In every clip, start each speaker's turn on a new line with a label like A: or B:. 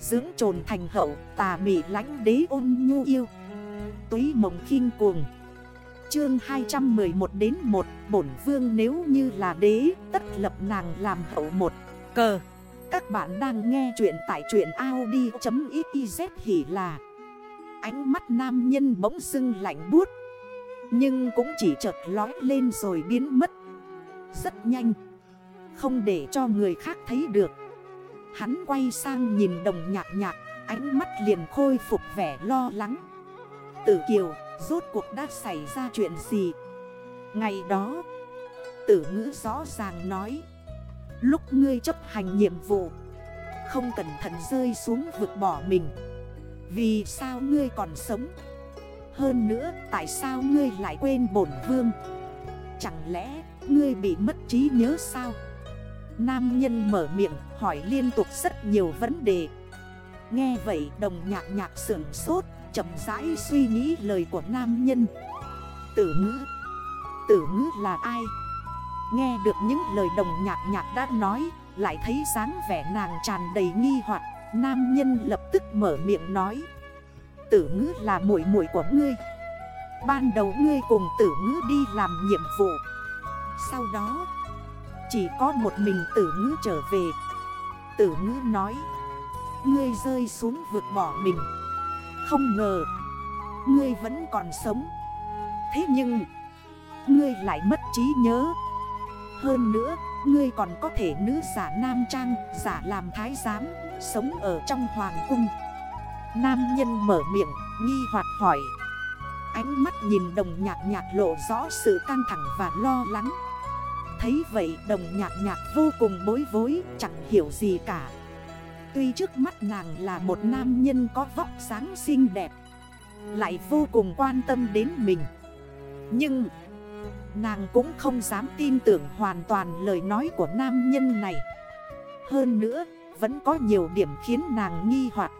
A: Dưỡng trồn thành hậu, tà mị lánh đế ôn nhu yêu. Túy mộng khinh cuồng. Chương 211 đến 1 Bổn vương nếu như là đế, Tất lập nàng làm hậu một. Cờ. Các bạn đang nghe chuyện tại chuyện Audi.xyz hỉ là. Ánh mắt nam nhân bỗng dưng lạnh buốt. Nhưng cũng chỉ chợt lói lên rồi biến mất. Rất nhanh. Không để cho người khác thấy được. Hắn quay sang nhìn đồng nhạc nhạc, Ánh mắt liền khôi phục vẻ lo lắng. Tử Kiều, rốt cuộc đã xảy ra chuyện gì? Ngày đó, Tử ngữ rõ ràng nói, Lúc ngươi chấp hành nhiệm vụ, Không cẩn thận rơi xuống vực bỏ mình. Vì sao ngươi còn sống? Hơn nữa, tại sao ngươi lại quên bổn vương? Chẳng lẽ ngươi bị mất trí nhớ sao? Nam nhân mở miệng hỏi liên tục rất nhiều vấn đề. Nghe vậy, đồng nhạc nhạc sưởng sốt, chậm rãi suy nghĩ lời của nam nhân. Tử ngữ. Tử ngữ là ai? Nghe được những lời đồng nhạc nhạc đã nói, Lại thấy dáng vẻ nàng tràn đầy nghi hoặc. Nam nhân lập tức mở miệng nói. Tử ngữ là muội muội của ngươi. Ban đầu ngươi cùng tử ngữ đi làm nhiệm vụ. Sau đó chỉ có một mình tử ngữ trở về. Tử ngữ nói, Ngươi rơi xuống vượt bỏ mình. Không ngờ, Ngươi vẫn còn sống. Thế nhưng, Ngươi lại mất trí nhớ. Hơn nữa, Ngươi còn có thể nữ giả nam trang, Giả làm thái giám, Sống ở trong hoàng cung. Nam nhân mở miệng, Nghi hoặc hỏi. Ánh mắt nhìn đồng nhạc nhạc lộ rõ sự căng thẳng và lo lắng. Thấy vậy đồng nhạc nhạc vô cùng bối rối, Chẳng hiểu gì cả. Tuy trước mắt nàng là một nam nhân có vóc sáng xinh đẹp, Lại vô cùng quan tâm đến mình. Nhưng Nàng cũng không dám tin tưởng hoàn toàn lời nói của nam nhân này. Hơn nữa, Vẫn có nhiều điểm khiến nàng nghi hoặc.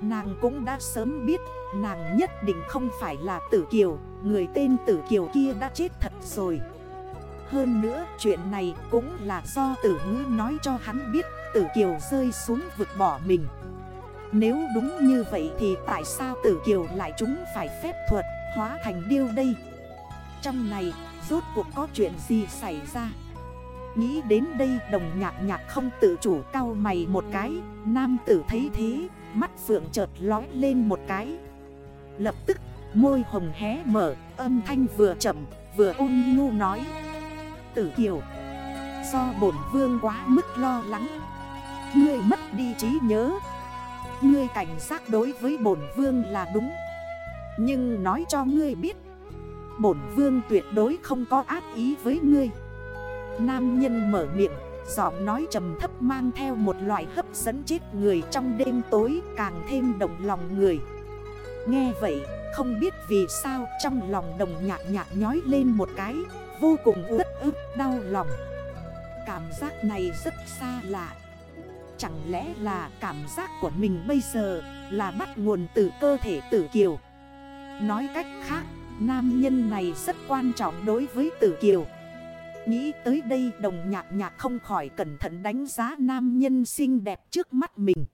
A: Nàng cũng đã sớm biết, Nàng nhất định không phải là tử kiều, Người tên tử kiều kia đã chết thật rồi. Hơn nữa, chuyện này cũng là do tử ngữ nói cho hắn biết, Tử Kiều rơi xuống vực bỏ mình. Nếu đúng như vậy thì tại sao Tử Kiều lại chúng phải phép thuật hóa thành điêu đây? Trong này, rốt cuộc có chuyện gì xảy ra? Nghĩ đến đây, đồng nhạc nhạc không tự chủ cao mày một cái. Nam tử thấy thế, Mắt phượng chợt lói lên một cái. Lập tức, môi hồng hé mở, Âm thanh vừa chậm, vừa ôn nhu nói. Tử Kiều. Do bổn vương quá mức lo lắng. Ngươi mất đi trí nhớ. Ngươi cảnh giác đối với bổn vương là đúng. Nhưng nói cho ngươi biết, Bổn vương tuyệt đối không có ác ý với ngươi. Nam nhân mở miệng, Giọng nói trầm thấp mang theo một loại hấp dẫn chết người trong đêm tối càng thêm động lòng người. Nghe vậy, không biết vì sao trong lòng đồng nhạc nhạc nhói lên một cái, Vô cùng ướt ức đau lòng. Cảm giác này rất xa lạ. Chẳng lẽ là cảm giác của mình bây giờ là bắt nguồn từ cơ thể tử kiều? Nói cách khác, nam nhân này rất quan trọng đối với tử kiều. Nghĩ tới đây đồng nhạc nhạc không khỏi cẩn thận đánh giá nam nhân xinh đẹp trước mắt mình.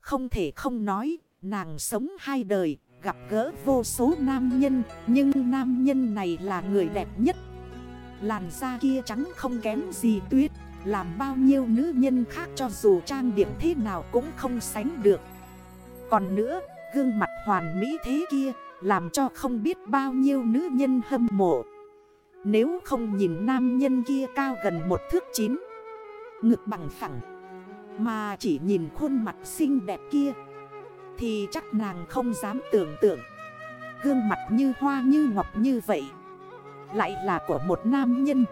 A: Không thể không nói, nàng sống hai đời, gặp gỡ vô số nam nhân Nhưng nam nhân này là người đẹp nhất. Làn da kia trắng không kém gì tuyết. Làm bao nhiêu nữ nhân khác cho dù trang điểm thế nào cũng không sánh được. Còn nữa, gương mặt hoàn mỹ thế kia, Làm cho không biết bao nhiêu nữ nhân hâm mộ. Nếu không nhìn nam nhân kia cao gần một thước chín, Ngực bằng phẳng, Mà chỉ nhìn khuôn mặt xinh đẹp kia, Thì chắc nàng không dám tưởng tượng. Gương mặt như hoa như ngọc như vậy. Lại là của một nam nhân.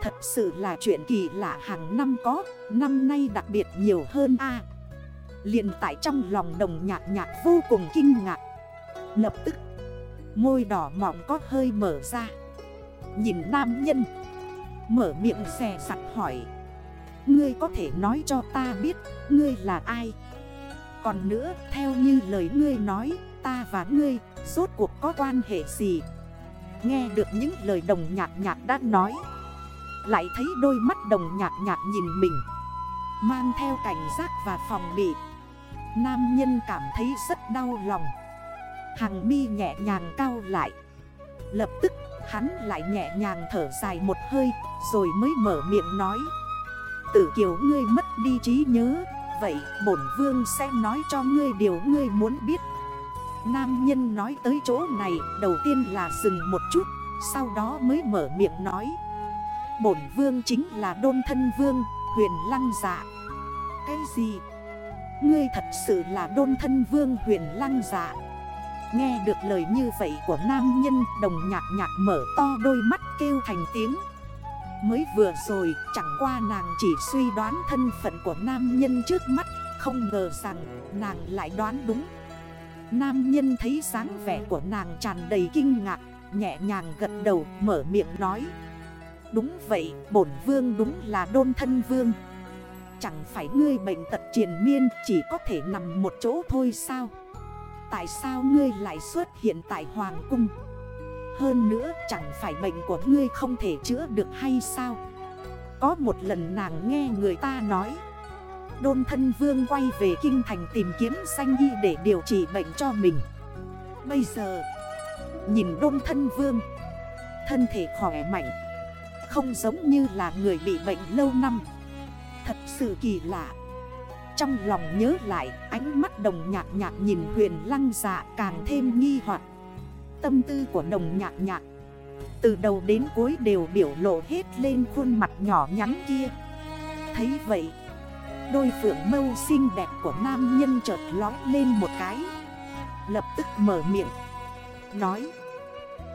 A: Thật sự là chuyện kỳ lạ hàng năm có Năm nay đặc biệt nhiều hơn a. À, liền tại trong lòng đồng nhạc nhạc vô cùng kinh ngạc. Lập tức Môi đỏ mỏng có hơi mở ra. Nhìn nam nhân Mở miệng xè sặt hỏi. Ngươi có thể nói cho ta biết Ngươi là ai? Còn nữa theo như lời ngươi nói Ta và ngươi Rốt cuộc có quan hệ gì? Nghe được những lời đồng nhạc nhạc đã nói. Lại thấy đôi mắt đồng nhạc nhạc nhìn mình. Mang theo cảnh giác và phòng bị. Nam nhân cảm thấy rất đau lòng. Hàng mi nhẹ nhàng cao lại. Lập tức, hắn lại nhẹ nhàng thở dài một hơi, Rồi mới mở miệng nói. Tử kiều, ngươi mất đi trí nhớ. Vậy bổn vương sẽ nói cho ngươi điều ngươi muốn biết. Nam nhân nói tới chỗ này, Đầu tiên là dừng một chút, Sau đó mới mở miệng nói. Bổn vương chính là đôn thân vương, Huyền lăng dạ Cái gì? Ngươi thật sự là đôn thân vương, huyền lăng dạ Nghe được lời như vậy của nam nhân, Đồng nhạc nhạc mở to đôi mắt kêu thành tiếng. Mới vừa rồi, chẳng qua nàng chỉ suy đoán thân phận của nam nhân trước mắt, Không ngờ rằng nàng lại đoán đúng. Nam nhân thấy dáng vẻ của nàng tràn đầy kinh ngạc, Nhẹ nhàng gật đầu, mở miệng nói. Đúng vậy, bổn vương đúng là đôn thân vương. Chẳng phải ngươi bệnh tật triền miên, chỉ có thể nằm một chỗ thôi sao? Tại sao ngươi lại xuất hiện tại Hoàng Cung? Hơn nữa, chẳng phải bệnh của ngươi không thể chữa được hay sao? Có một lần nàng nghe người ta nói Đôn thân vương quay về kinh thành tìm kiếm sanh y để điều trị bệnh cho mình. Bây giờ, Nhìn đôn thân vương, Thân thể khỏe mạnh, Không giống như là người bị bệnh lâu năm. Thật sự kỳ lạ. Trong lòng nhớ lại, ánh mắt đồng nhạc nhạc nhìn huyền lăng dạ càng thêm nghi hoặc. Tâm tư của đồng nhạc nhạc, Từ đầu đến cuối đều biểu lộ hết lên khuôn mặt nhỏ nhắn kia. Thấy vậy Đôi phượng mâu xinh đẹp của nam nhân chợt lói lên một cái. Lập tức mở miệng, Nói,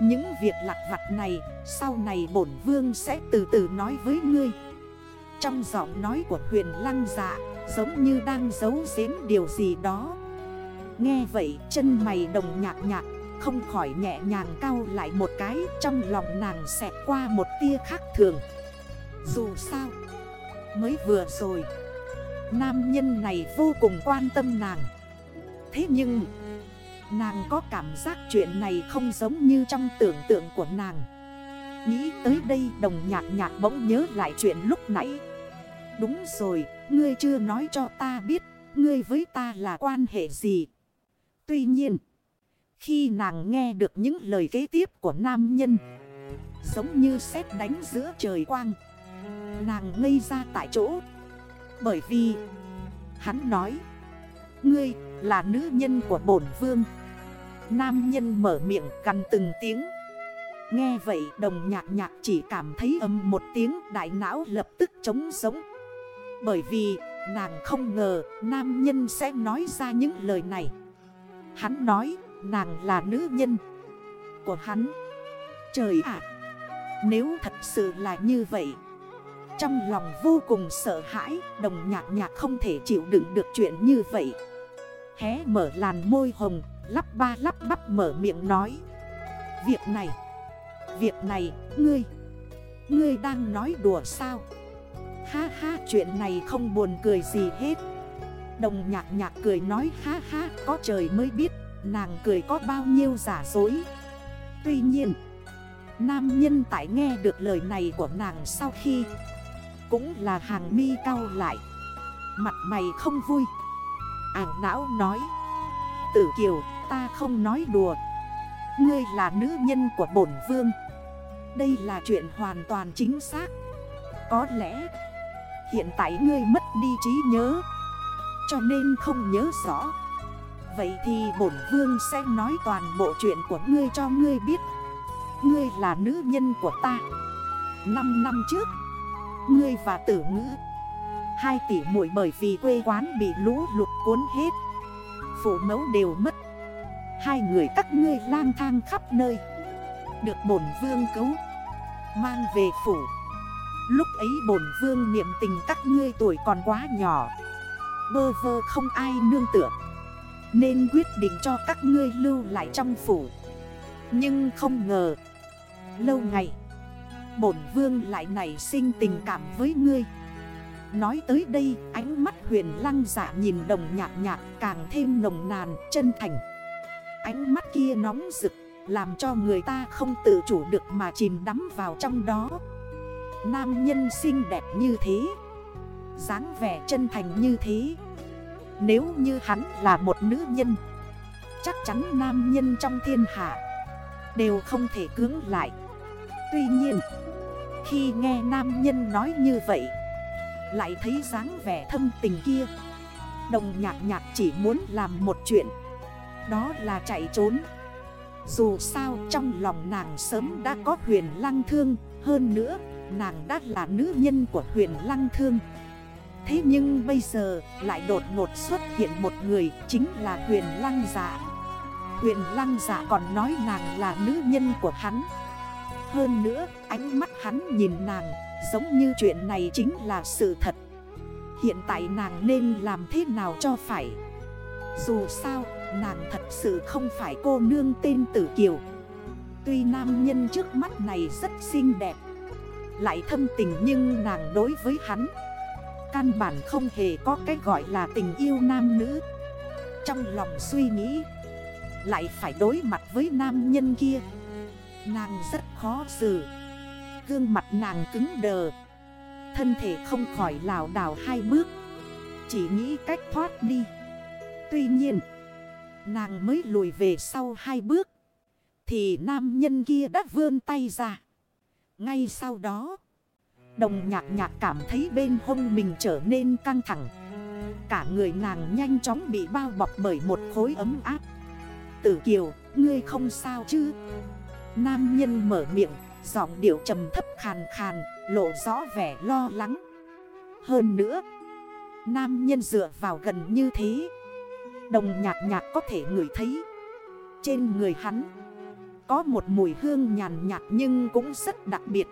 A: Những việc lặt vặt này, Sau này bổn vương sẽ từ từ nói với ngươi. Trong giọng nói của huyền lăng dạ Giống như đang giấu giếm điều gì đó. Nghe vậy, chân mày đồng nhạc nhạc, Không khỏi nhẹ nhàng cao lại một cái, Trong lòng nàng xẹt qua một tia khác thường. Dù sao, Mới vừa rồi Nam nhân này vô cùng quan tâm nàng. Thế nhưng Nàng có cảm giác chuyện này không giống như trong tưởng tượng của nàng. Nghĩ tới đây đồng nhạc nhạc bỗng nhớ lại chuyện lúc nãy. Đúng rồi, ngươi chưa nói cho ta biết Ngươi với ta là quan hệ gì? Tuy nhiên Khi nàng nghe được những lời kế tiếp của nam nhân Giống như sét đánh giữa trời quang Nàng ngây ra tại chỗ bởi vì, Hắn nói, Ngươi là nữ nhân của bổn vương. Nam nhân mở miệng cằn từng tiếng. Nghe vậy, đồng nhạc nhạc chỉ cảm thấy âm một tiếng, đại não lập tức trống sống Bởi vì, nàng không ngờ nam nhân sẽ nói ra những lời này. Hắn nói, nàng là nữ nhân của hắn. Trời ạ! Nếu thật sự là như vậy trong lòng vô cùng sợ hãi, Đồng nhạc nhạc không thể chịu đựng được chuyện như vậy. Hé mở làn môi hồng, Lắp ba lắp bắp mở miệng nói. Việc này Việc này, ngươi Ngươi đang nói đùa sao? Ha ha, chuyện này không buồn cười gì hết. Đồng nhạc nhạc cười nói, ha ha, có trời mới biết, Nàng cười có bao nhiêu giả dối. Tuy nhiên, Nam nhân tại nghe được lời này của nàng sau khi cũng là hàng mi cao lại. Mặt mày không vui. Ảng não nói. Tử Kiều, ta không nói đùa. Ngươi là nữ nhân của bổn vương. Đây là chuyện hoàn toàn chính xác. Có lẽ, Hiện tại ngươi mất đi trí nhớ. Cho nên không nhớ rõ. Vậy thì bổn vương sẽ nói toàn bộ chuyện của ngươi cho ngươi biết. Ngươi là nữ nhân của ta. Năm năm trước Ngươi và tử ngữ. Hai tỷ muội bởi vì quê quán bị lũ lụt cuốn hết. Phụ mẫu đều mất. Hai người các ngươi lang thang khắp nơi. Được bổn vương cứu. Mang về phủ. Lúc ấy bổn vương niệm tình các ngươi tuổi còn quá nhỏ. Bơ vơ không ai nương tựa. Nên quyết định cho các ngươi lưu lại trong phủ. Nhưng không ngờ, Lâu ngày bổn vương lại nảy sinh tình cảm với ngươi. Nói tới đây, ánh mắt huyền lăng giả nhìn đồng nhạc nhạc càng thêm nồng nàn, chân thành. Ánh mắt kia nóng rực, làm cho người ta không tự chủ được mà chìm đắm vào trong đó. Nam nhân xinh đẹp như thế, dáng vẻ chân thành như thế. Nếu như hắn là một nữ nhân, Chắc chắn nam nhân trong thiên hạ Đều không thể cưỡng lại. Tuy nhiên, Khi nghe nam nhân nói như vậy, Lại thấy dáng vẻ thâm tình kia. Đồng nhạc nhạc chỉ muốn làm một chuyện, Đó là chạy trốn. Dù sao trong lòng nàng sớm đã có huyền lăng thương, Hơn nữa, nàng đã là nữ nhân của huyền lăng thương. Thế nhưng bây giờ lại đột ngột xuất hiện một người chính là huyền lăng giả. Huyền lăng giả còn nói nàng là nữ nhân của hắn. Hơn nữa, ánh mắt hắn nhìn nàng, giống như chuyện này chính là sự thật. Hiện tại nàng nên làm thế nào cho phải? Dù sao, nàng thật sự không phải cô nương tên Tử Kiều. Tuy nam nhân trước mắt này rất xinh đẹp, Lại thâm tình nhưng nàng đối với hắn, Căn bản không hề có cái gọi là tình yêu nam nữ. Trong lòng suy nghĩ, Lại phải đối mặt với nam nhân kia. Nàng rất khó xử. Gương mặt nàng cứng đờ. Thân thể không khỏi lào đảo hai bước. Chỉ nghĩ cách thoát đi. Tuy nhiên Nàng mới lùi về sau hai bước. Thì nam nhân kia đã vươn tay ra. Ngay sau đó Đồng nhạc nhạc cảm thấy bên hông mình trở nên căng thẳng. Cả người nàng nhanh chóng bị bao bọc bởi một khối ấm áp. Tử Kiều, ngươi không sao chứ? Nam nhân mở miệng, giọng điệu trầm thấp khàn khàn, lộ rõ vẻ lo lắng. Hơn nữa, nam nhân dựa vào gần như thế. Đồng nhạc nhạc có thể ngửi thấy. Trên người hắn Có một mùi hương nhàn nhạt nhưng cũng rất đặc biệt.